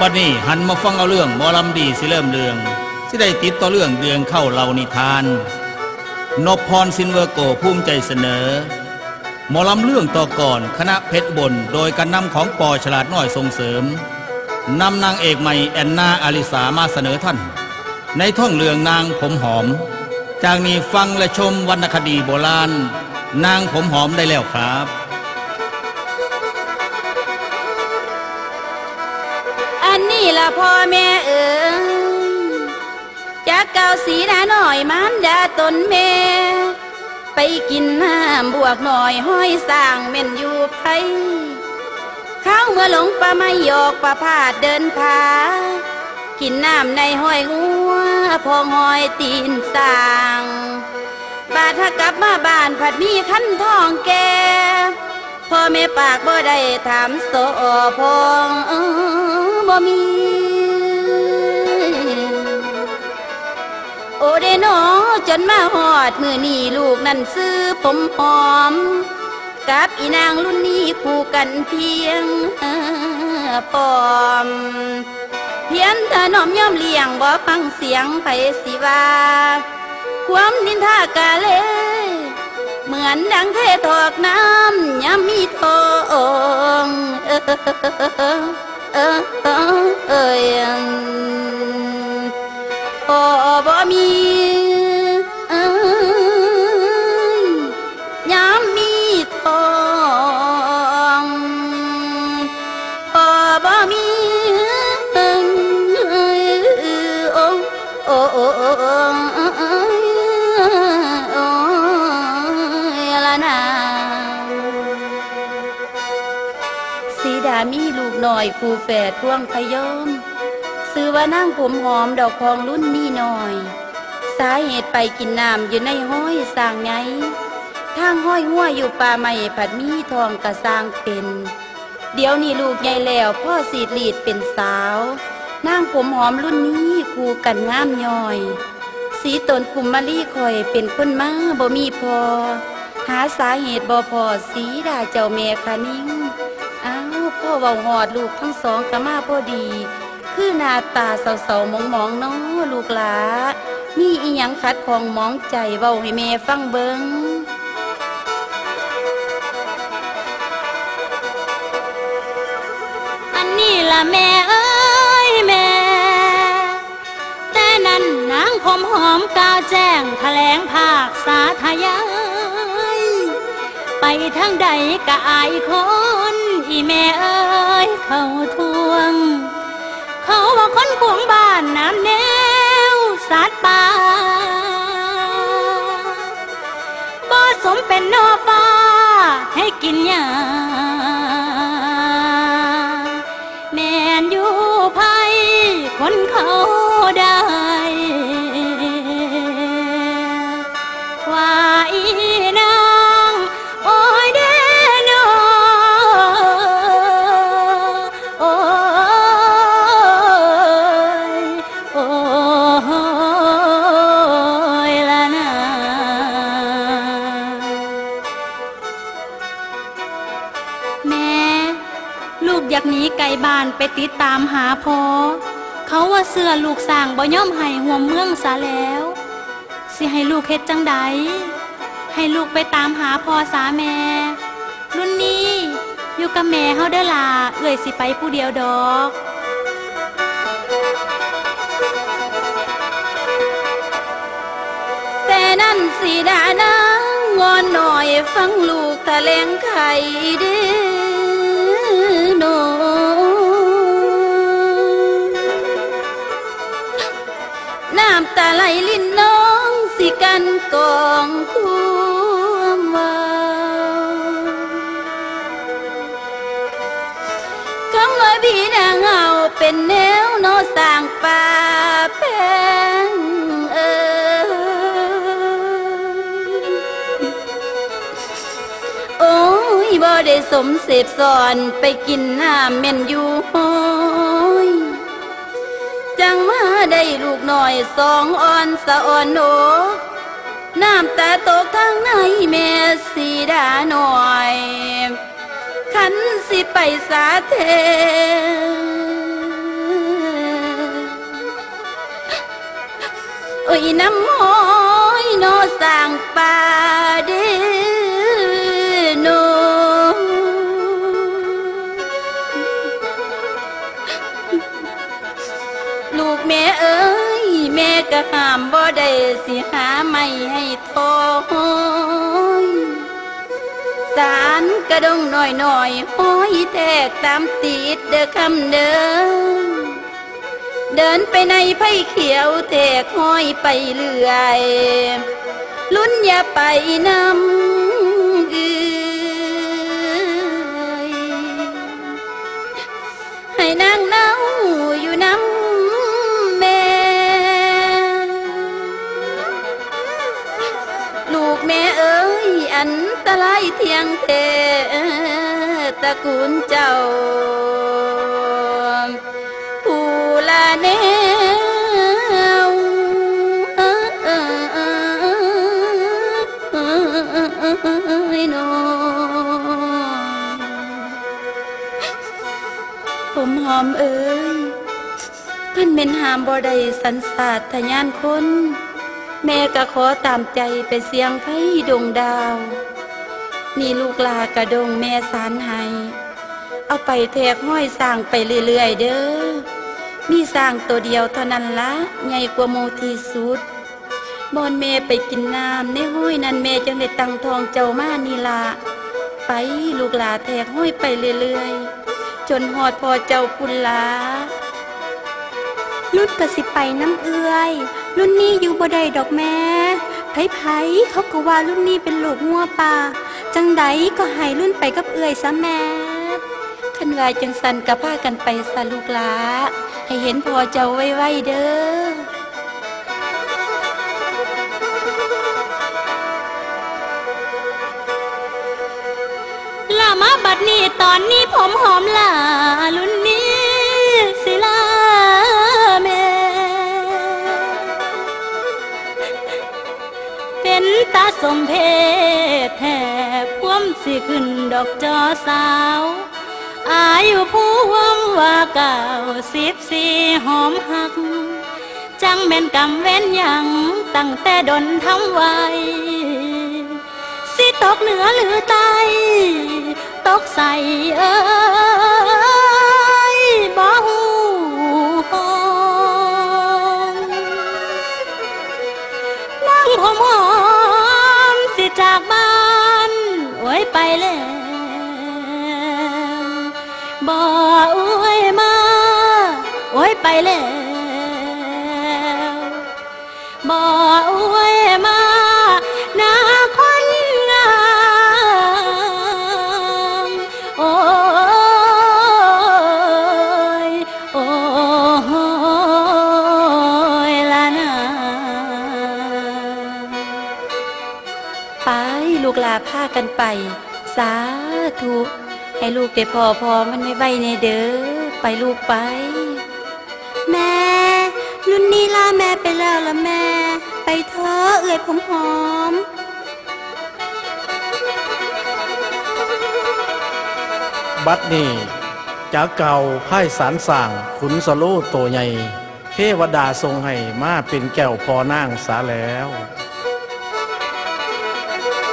บัดนี้หันมาฟังเอาเรื่องหมอลำดีสิเริ่มเรื่องสิได้ติดต่อเรื่องเดืองเข้าเรานิทาน นพพรซินเวอร์โกภูมิใจเสนอ หมอลำเรื่องต่อก่อนคณะเพชรบนโดยการนำของปอฉลาดน้อยส่งเสริมนำนางเอกใหม่แอนนาอาลิสามาเสนอท่าน ในท่องเรื่องนางผมหอม จากนี้ฟังและชมวรรณคดีโบราณ นางผมหอมได้แล้วครับ พ่อแม่เอ๋ยจากเก่าสีดาหน่อยมันดาตนแม่ ไปกินน้ำบวกหน่อยห้อยสร้างเม่นอยู่ไผข้าวเมื่อหลงปลาไม่หยอกปลาพาดเดินผากินน้ำในห้อยงัวพองห้อยตีนสาง บาดถ้ากลับมาบ้านผัดมีขั้นทองแกพ่อแม่ปากบ่ได้ถามโสพองอ บ่มีโอเดโนจนมาหอดมือนี่ลูกนั่นซื้อผมหอม กับอีนางรุ่นนี้คู่กันเพียงเอ่อปอม เพียนถนอมย่อมเลี้ยงบ่ฟังเสียงไผสิว่า ความนินทากาเล เหมือนดังเทถอกน้ำยามมีโท หน่อยคู่แฝดพ่วงพยอมซื้อว่านางผมหอมดอกพองรุ่นมีหน่อย สาเหตุไปกินน้ำอยู่ในห้อยสร้างไงทางห้อยหัวอยู่ป่าไม้ผัดมีทองกระสร้างเป็น เดี๋ยวนี้ลูกใหญ่แล้วพ่อสีดลีดเป็นสาวนางผมหอมรุ่นนี้คูกันงามย่อย สีตนกุมมาลีคอยเป็นคนมาบ่มีพอ หาสาเหตุบ่พอสีดาเจ้าแม่คะนิ่งาวพ่อเบาหอดลูกทั้งสองก็มาพอดี คือหน้าตาเศร้าๆมองๆเนาะลูกหลามีอีหยังขัดของมองใจเบาให้แม่ฟังเบิงอันนี้ละแม่เอ้ยแม่ แต่นั้นนางผมหอมกาวแจ้งแถลงภาคสาธยาย ทางใดกะอายคนอีแม่เอ้ยเขาทวง เขาว่าคนขวงบ้านน้ำแนวสัตว์ป่าบ่สมเป็นนอฟ้าให้กินยาแม่นอยู่ภัยคนเขาานไปติดตามหาพอ เขาว่าเสื้อลูกสร้างบ่ย่อมให้ห่วมเมืองซะแล้ว สิให้ลูกเฮ็ดจังใดให้ลูกไปตามหาพ่อสาแม่ รุ่นนี้ อยู่กับแม่เฮาเด้อล่ะเอ่ยสิไปผู้เดียวดอกแต่นั่นสีดานางงอนหน่อยฟังลูกแถลงไข่เด้ น้ำตาไหลลิ้นน้องสิกันกองความว่าคำว่าพี่นางเอาเป็นแนวโนสร้างป่าแพงเออโอ้ยบ่ได้สมเสพสอนไปกินน้ำเม่นอยู่ห้อย จังมาได้ลูกหน่อยสองอ่อนสะอ่อนโหนน้ำตาตกทั้งในแม่สีดาหน่อย ขันสิไปสาเทโอ้ยน้ำหอยโนสั่งปลาด้ บ่ได้สิหาไม่ให้ทอยสารกระดงหน่อยหน่อยห้อยแทกตามติดเด้อคำเดิน เดินไปในไผ่เขียวแทกห้อยไปเรื่อย ลุ้นอย่าไปนำ ตรายเทียงเทตระกูลเจ้า ผู้ละแนวน้องผมหอมเอ้ยท่านเป็นหามบ่ได้สันสาดทะยานคนแม่ก็ขอตามใจไปเสียงไฟดงดาว นี่ลูกลากระดงแม่สารให้เอาไปแทกห้อยสร้างไปเรื่อยๆเด้อ มีสร้างตัวเดียวเท่านั้นละใหญ่กว่าหมูที่สุด บอนแม่ไปกินน้ำในห้อยนั้นแม่จังได้ตังทองเจ้ามานี่ละไปลูกหลาแทกห้อยไปเรื่อยๆ จนหอดพอเจ้าปุนลารุ่นกสิไปน้ำเอื้อย รุ่นนี้อยู่บ่ได้ดอกแม่ ไผไผเขาก็ว่ารุ่นนี้เป็นลูกงัวป่า จังใดก็ให้รุ่นไปกับเอื้อยซะแม่ขันวายจังสันกับพากันไปสะลูกหลาให้เห็นพอเจ้าไว้ๆเด้อล่ามาบัดนี้ตอนนี้ผมหอมล่ารุ่นนี้ สมเพศแทบพวมสิขึ้นดอกจอสาว อายุผู้วมว่าเก่าสิบสี่หอมหัก จังแม่นกำเว้นยังตั้งแต่ดนทำไว้สิตกเหนือหรือใต้ตกใส่เอ้ย บ่โอ้ยมาหนาคนงามโอ้ยโอ้ยละนาไปลูกลาพากันไป สาธุ ให้ลูกได้พอพอมันไม่ไหวในเด้อไปลูกไป รุ่นนี้ลาแม่ไปแล้วละแม่ ไปเถอะเอ่ยผมหอมบัดนี้จากเก่าพ่ายสารสั่งขุนสโลโตใหญ่ เทวดาทรงให้มาเป็นแก้วพอนางสาแล้ว